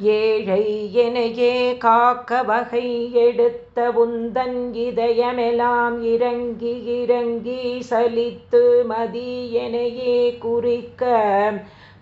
ஏழை எனையே காக்க வகை எடுத்த உந்தன் இதயமெலாம் இறங்கி இறங்கி சலித்து மதி எனையே குறிக்க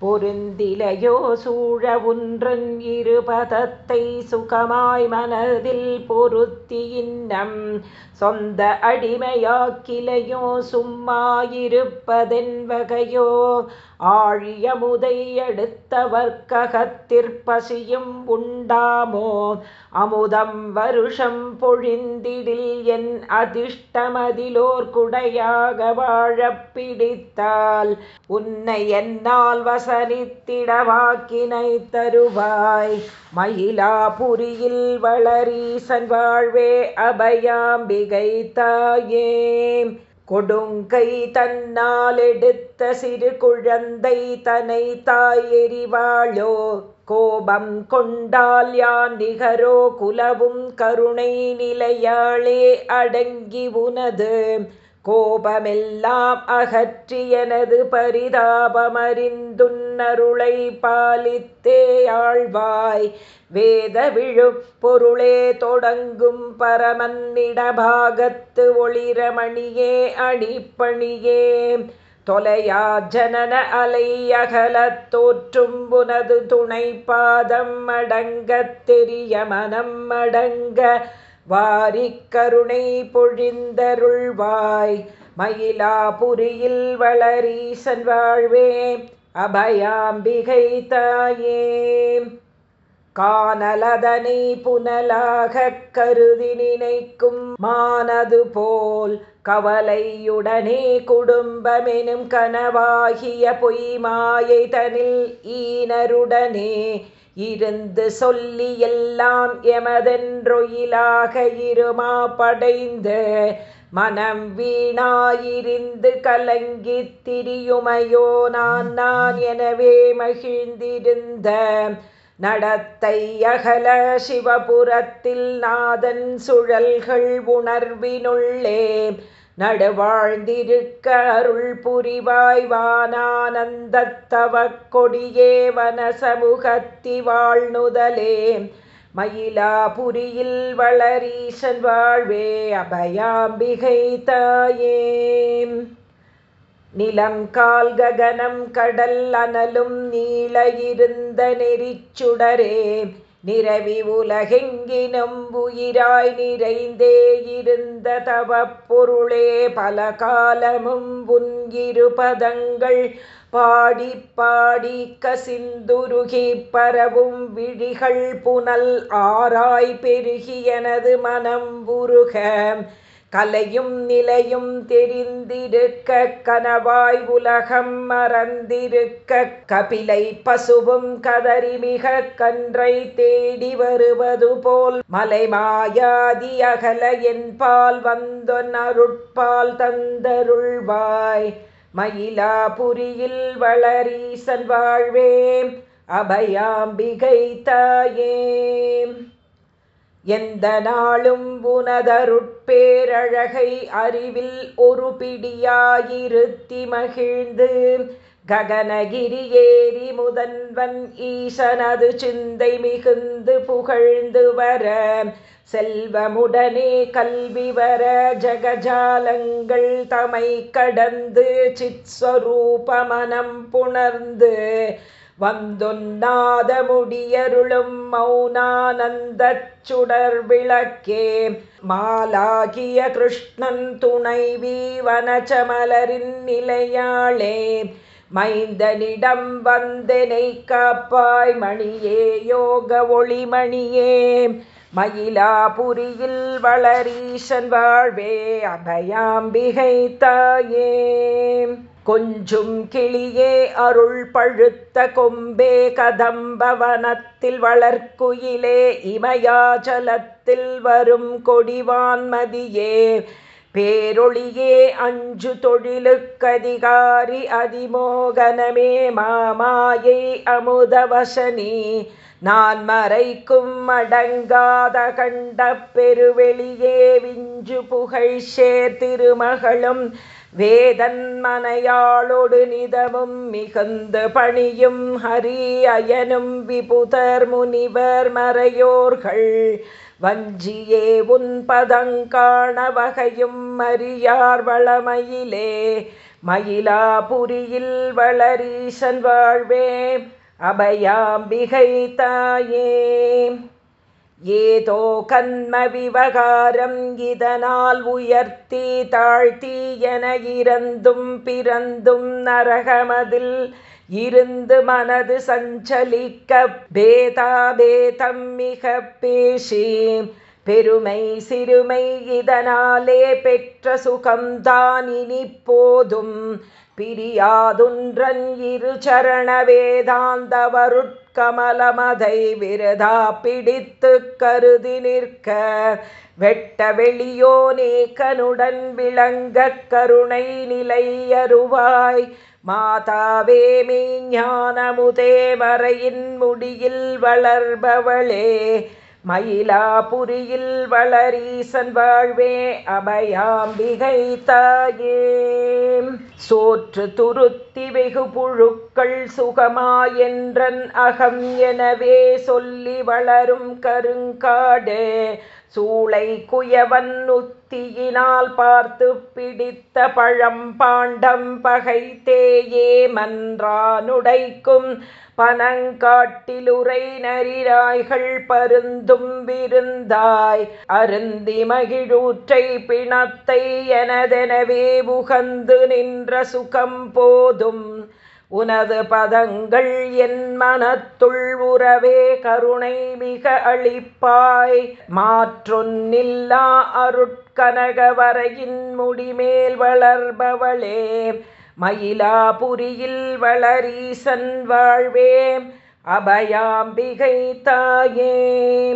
பொருந்திலையோ சூழ உன்றன் இருபதத்தை சுகமாய் மனதில் பொருத்தி இன்னம். சொந்த அடிமையாக்கிலையோ சும்மாயிருப்பதென் வகையோ ஆழியமுதை அடுத்தவர்க்ககத்திற்பசியும் உண்டாமோ? அமுதம் வருஷம் பொழிந்திடில் என் அதிர்ஷ்டமதிலோர் குடையாக வாழப் பிடித்தால் உன்னை என்னால் வசனித்திடவாக்கினை தருவாய். மயிலாபுரியில் வளரீசன் வாழ்வே அபயாம்பிகை தாயே. கொடுங்கை தன்னால் எடுத்த சிறு குழந்தை தனை தாயெறிவாளோ கோபம் கொண்டால் யான் நிகரோ? குலவும் கருணை நிலையாளே அடங்கி உனது கோபமெல்லாம் அகற்றியனது பரிதாபமறிந்துன்னருளை பாலித்தே வேத விழு பொருளே தொடங்கும் பரமன்னிடபாகத்து ஒளிரமணியே அடிப்பணியே தொலையா ஜனன அலையகலத் தோற்றும் புனது துணை பாதம் அடங்கத் தெரிய மனம் அடங்க வாரிக்கருணை பொழிந்தருள்வாய். மயிலாபுரியில் வளரீசன் வாழ்வே அபயாம்பிகை தாயே. காணலதனை புனலாக கருதி நினைக்கும் மானது போல் கவலையுடனே குடும்பமெனும் கனவாகிய பொய்மாயை தனில் ஈனருடனே இருந்து சொல்லி எல்லாம் எமதென்றொயிலாக இருமா படைந்து மனம் வீணாயிருந்து கலங்கி திரியுமையோ நான் நான் எனவே மகிழ்ந்திருந்த நடத்தை அகல சிவபுரத்தில் நாதன் சுழல்கள் உணர்வினுள்ளே நடுவாழ்ந்திருக்க அருள் புரிவாய் வானானந்தத்தவக் கொடியே வனசமுகத்தி வாழ்நுதலே மயிலாபுரியில் வளரீசன் வாழ்வே அபயாம்பிகை தாயே. நிலம் கால் ககனம் கடல் அனலும் நீள இருந்த நெறிச்சுடரே. நிறவி உலகெங்கினும் உயிராய் நிறைந்தே இருந்த தவப்பொருளே. பல காலமும் உன்கிருபதங்கள் பாடி பாடி கசிந்துருகி பரவும் விழிகள் புனல் ஆராய் பெருகி எனது மனம் உருக. கலையும் நிலையும் தெரிந்திருக்க கனவாய் உலகம் மறந்திருக்க கபிலை பசுவும் கதறிமிக கன்றை தேடி வருவது போல் மலை மாயாதி அகல என்பால் வந்தொன் அருட்பால் தந்தருள்வாய். மயிலாபுரியில் வளரீசன் வாழ்வே அபயாம்பிகை தாயே எந்த நாளும் புனதருட்பேரழகை அறிவில் ஒரு பிடியாயிருத்தி மகிழ்ந்து ககனகிரி ஏறி முதன்வன் ஈசனது சிந்தை மிகுந்து புகழ்ந்து வர செல்வமுடனே கல்வி வர ஜகஜாலங்கள் தமை கடந்து சித்ஸ்வரூபமனம் புணர்ந்து வந்தொன்னாத முடியருளும் மௌனானந்தச் சுடர் விளக்கே மாலாகிய கிருஷ்ணன் துணை வீவனச்சமலரின் நிலையாளே. மைந்தனிடம் வந்தனை காப்பாய் மணியே யோக ஒளிமணியே. மயிலாபுரியில் வளரீசன் வாழ்வே அபயாம்பிகை தாயே. கொஞ்சும் கிளியே அருள் பழுத்த கொம்பே கதம்பவனத்தில் வளர்க்குயிலே இமயாச்சலத்தில் வரும் கொடிவான்மதியே. பேரொளியே அஞ்சு தொழிலுக்கதிகாரி அதிமோகனமே மாமாயை அமுதவசனி. நான் மறைக்கும் அடங்காத கண்ட பெருவெளியே விஞ்சு புகழ் சேர் திருமகளும் வேதன்மனையாளொடு நிதமும் மிகுந்து பணியும் ஹரி அயனும் விபுதர் முனிவர் மறையோர்கள். வஞ்சியே உன் பதங்காண வகையும் மரியார் வளமயிலே. மயிலாபுரியில் வளரீசன் வாழ்வே அபயாம்பிகை தாயே. ஏதோ கண்ம விவகாரம் இதனால் உயர்த்தி தாழ்த்தி என இறந்தும் பிறந்தும் நரகமதில் இருந்து மனது சஞ்சலிக்க பேதாபேதம் மிக பேசி பெருமை சிறுமை இதனாலே பெற்ற சுகம்தான் இனி போதும் பிரியாதுன்றன் இரு சரண கமலமதை விரதா பிடித்து கருதி நிற்க. வெட்ட வெளியோனே கனுடன் விளங்க கருணை நிலையருவாய் மாதாவே மெய்ஞானமுதே மறையின் முடியில் வளர்பவளே மயிலாபுரியில் வளரீசன் வாழ்வே அபயாம்பிகை தாயே. சோற்று துருத்தி வெகு புழுக்கள் சுகமாயென்றன் அகம் எனவே சொல்லி வளரும் கருங்காடு. சூளை குயவன் உத்தியினால் பார்த்து பிடித்த பழம் பாண்டம் பகைத்தேயே மன்றானுடைக்கும். பனங்காட்டிலுரை நரிராய்கள் பருந்தும் விருந்தாய். அருந்தி மகிழூற்றை பிணத்தை எனதெனவே உகந்து நின்ற சுகம் போதும். உனது பதங்கள் என் மனத்துள் உறவே கருணை மிக அளிப்பாய். மாற்றொன்னில்லா அருட்கனகவரையின் முடிமேல் வளர்பவளே மயிலாபுரியில் வளரீசன் வாழ்வே அபயாம்பிகை தாயே.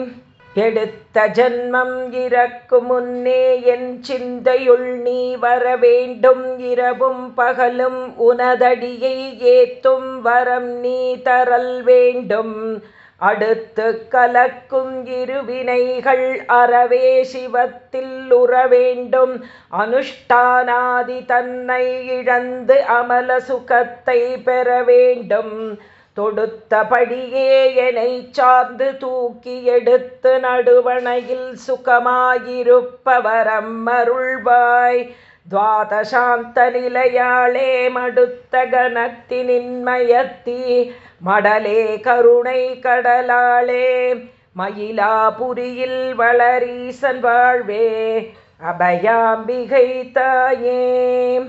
எடுத்த ஜன்மம் இறக்கு முன்னே என் சிந்தையுள் நீ வர வேண்டும். இரவும் பகலும் உனதடியை ஏத்தும் வரம் நீ தரல் வேண்டும். அடுத்து கலக்கும் இருவினைகள் அறவே சிவத்தில் உற வேண்டும். அனுஷ்டானாதி தன்னை இழந்து அமல சுகத்தை பெற வேண்டும். தொடுத்தபடியே என்னை சார்ந்து தூக்கி எடுத்து நடுவணையில் சுகமாயிருப்பவரம் அருள்வாய் துவாதசாந்த நிலையாளே மடுத்த கணத்தினின்மயத்தி மடலே கருணை கடலாளே மயிலாபுரியில் வளரீசன் வாழ்வே அபயாம்பிகை தாயே.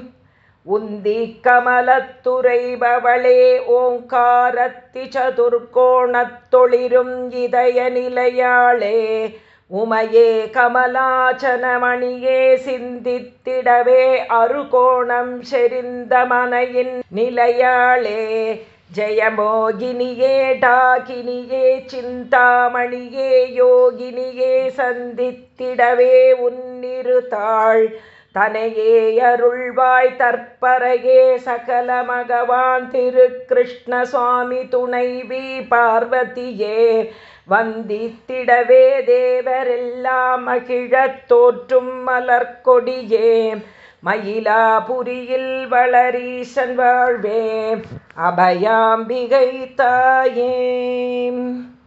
உந்தி கமலத்துறைபவளே ஓங்காரத்தி சதுர்கோணத்தொளிரும் இதய நிலையாளே உமையே கமலாச்சனமணியே சிந்தித்திடவே அருகோணம் செறிந்த மனையின் நிலையாளே ஜெயமோகினியே டாகினியே சிந்தாமணியே யோகினியே சந்தித்திடவே உன்னிருத்தாள் தனையே அருள்வாய் தற்பரையே சகல மகவான் திரு கிருஷ்ண சுவாமி துணைவி பார்வதியே. வந்தித்திடவே தேவரெல்லாம் மகிழத் தோற்றும் மலர்கொடியே மயிலாபுரியில் வளரீசன் வாழ்வே. அபயாம்பிகை தாயே.